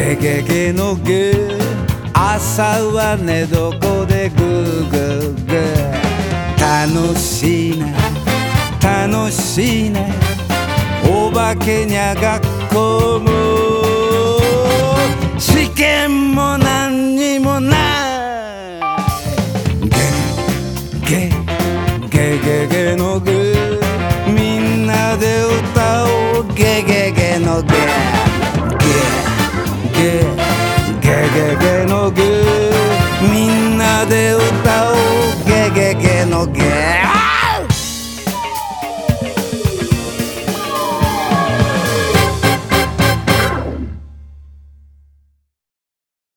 ゲゲゲのゲ朝は寝床でグーグーグー。楽しいね。楽しいね。お化けにゃ学校も。試験も何にもない。ゲゲゲゲゲのゲみんなで歌おう。ゲゲ。get.